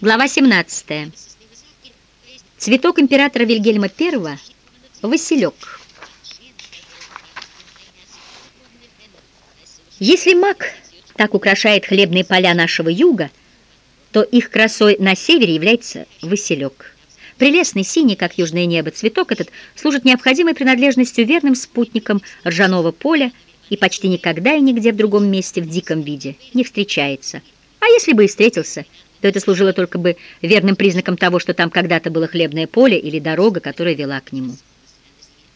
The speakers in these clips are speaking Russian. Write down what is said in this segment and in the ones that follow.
Глава 17. Цветок императора Вильгельма I – Василек. Если мак так украшает хлебные поля нашего юга, то их красой на севере является Василек. Прелестный синий, как южное небо, цветок этот служит необходимой принадлежностью верным спутником ржаного поля и почти никогда и нигде в другом месте в диком виде не встречается. А если бы и встретился – то это служило только бы верным признаком того, что там когда-то было хлебное поле или дорога, которая вела к нему.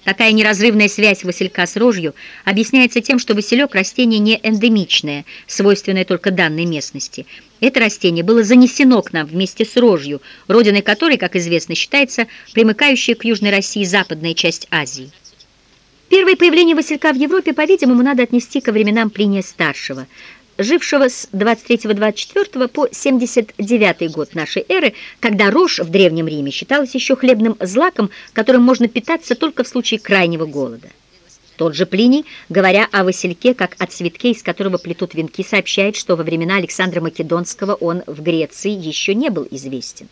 Такая неразрывная связь василька с рожью объясняется тем, что василек – растение не эндемичное, свойственное только данной местности. Это растение было занесено к нам вместе с рожью, родиной которой, как известно, считается примыкающая к Южной России западная часть Азии. Первое появление василька в Европе, по-видимому, надо отнести ко временам Плиния Старшего – жившего с 23-24 по 79 год нашей эры, когда рожь в Древнем Риме считалась еще хлебным злаком, которым можно питаться только в случае крайнего голода. Тот же Плиний, говоря о васильке как о цветке, из которого плетут венки, сообщает, что во времена Александра Македонского он в Греции еще не был известен.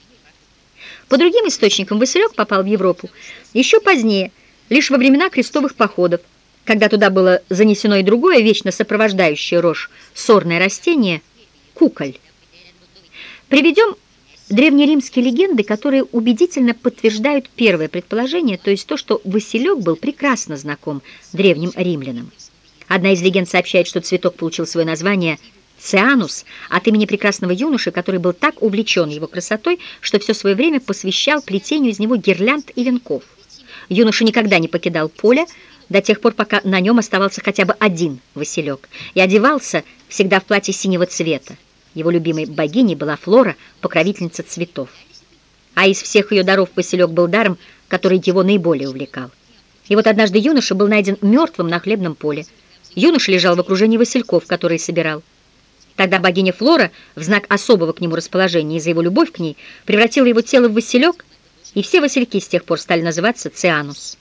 По другим источникам василек попал в Европу еще позднее, лишь во времена крестовых походов, когда туда было занесено и другое, вечно сопровождающее рожь, сорное растение – куколь. Приведем древнеримские легенды, которые убедительно подтверждают первое предположение, то есть то, что Василек был прекрасно знаком древним римлянам. Одна из легенд сообщает, что цветок получил свое название Цианус от имени прекрасного юноши, который был так увлечен его красотой, что все свое время посвящал плетению из него гирлянд и венков. Юноша никогда не покидал поля, до тех пор, пока на нем оставался хотя бы один Василек, и одевался всегда в платье синего цвета. Его любимой богиней была Флора, покровительница цветов. А из всех ее даров Василек был даром, который его наиболее увлекал. И вот однажды юноша был найден мертвым на хлебном поле. Юноша лежал в окружении васильков, которые собирал. Тогда богиня Флора, в знак особого к нему расположения и за его любовь к ней, превратила его тело в василек, и все васильки с тех пор стали называться Цианус.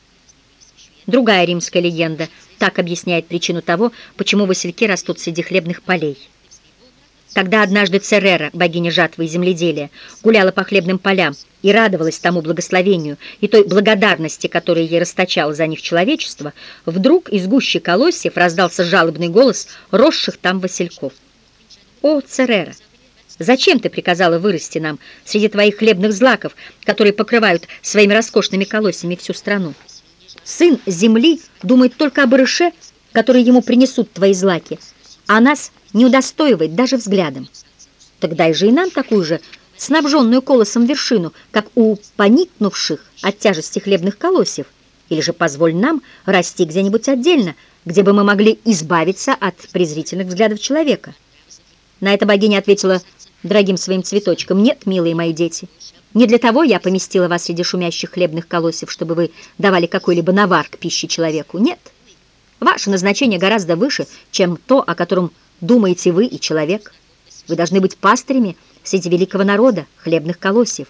Другая римская легенда так объясняет причину того, почему васильки растут среди хлебных полей. Когда однажды Церера, богиня жатвы и земледелия, гуляла по хлебным полям и радовалась тому благословению и той благодарности, которую ей расточало за них человечество, вдруг из гущи колосьев раздался жалобный голос росших там васильков. «О, Церера, зачем ты приказала вырасти нам среди твоих хлебных злаков, которые покрывают своими роскошными колосьями всю страну?» Сын земли думает только о барыше, который ему принесут твои злаки, а нас не удостоивает даже взглядом. Тогда и же и нам такую же снабженную колосом вершину, как у поникнувших от тяжести хлебных колосьев, или же позволь нам расти где-нибудь отдельно, где бы мы могли избавиться от презрительных взглядов человека. На это богиня ответила дорогим своим цветочком, «Нет, милые мои дети». Не для того я поместила вас среди шумящих хлебных колосьев, чтобы вы давали какой-либо навар к пище человеку. Нет. Ваше назначение гораздо выше, чем то, о котором думаете вы и человек. Вы должны быть пастырями среди великого народа, хлебных колосьев.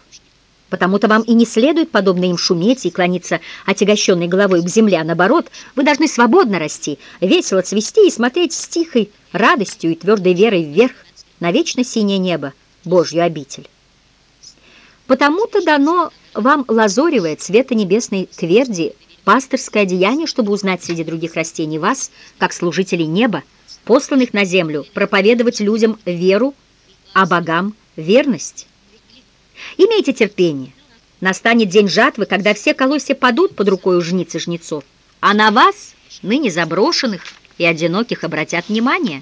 Потому-то вам и не следует, подобно им, шуметь и клониться отягощенной головой к земле, а наоборот, вы должны свободно расти, весело цвести и смотреть с тихой радостью и твердой верой вверх на вечно синее небо, Божью обитель. Потому-то дано вам лазоревое цвета небесной тверди пасторское одеяние, чтобы узнать среди других растений вас, как служителей неба, посланных на землю, проповедовать людям веру, а богам верность. Имейте терпение. Настанет день жатвы, когда все колосья падут под рукой у жниц жнецов, а на вас, ныне заброшенных и одиноких, обратят внимание.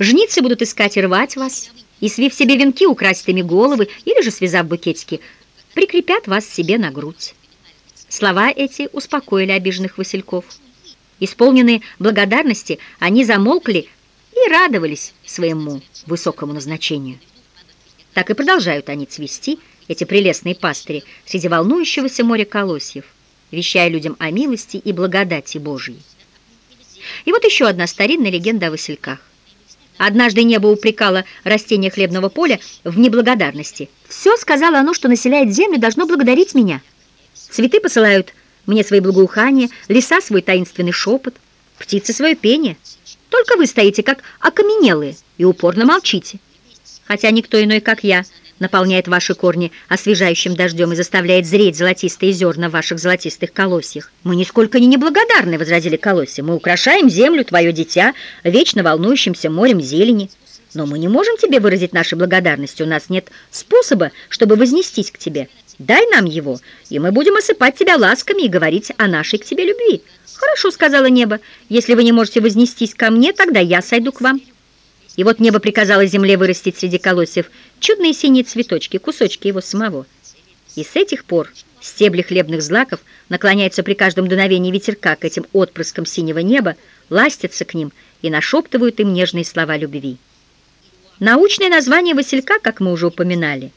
Жницы будут искать и рвать вас, и, свив себе венки, украсть ими головы или же, связав букетики, прикрепят вас себе на грудь. Слова эти успокоили обиженных васильков. Исполненные благодарности, они замолкли и радовались своему высокому назначению. Так и продолжают они цвести, эти прелестные пастыри, среди волнующегося моря колосьев, вещая людям о милости и благодати Божьей. И вот еще одна старинная легенда о васильках. Однажды небо упрекало растение хлебного поля в неблагодарности. «Все, — сказала оно, — что населяет землю, должно благодарить меня. Цветы посылают мне свои благоухания, леса свой таинственный шепот, птицы свое пение. Только вы стоите, как окаменелые, и упорно молчите. хотя никто иной, как я, наполняет ваши корни освежающим дождем и заставляет зреть золотистые зерна в ваших золотистых колосьях. Мы нисколько не неблагодарны, — возразили колосья. Мы украшаем землю, твое дитя, вечно волнующимся морем зелени. Но мы не можем тебе выразить нашей благодарности. У нас нет способа, чтобы вознестись к тебе. Дай нам его, и мы будем осыпать тебя ласками и говорить о нашей к тебе любви. Хорошо, — сказала небо, — если вы не можете вознестись ко мне, тогда я сойду к вам. И вот небо приказало земле вырастить среди колосьев чудные синие цветочки, кусочки его самого. И с этих пор стебли хлебных злаков наклоняются при каждом дуновении ветерка к этим отпрыскам синего неба, ластятся к ним и нашептывают им нежные слова любви. Научное название василька, как мы уже упоминали,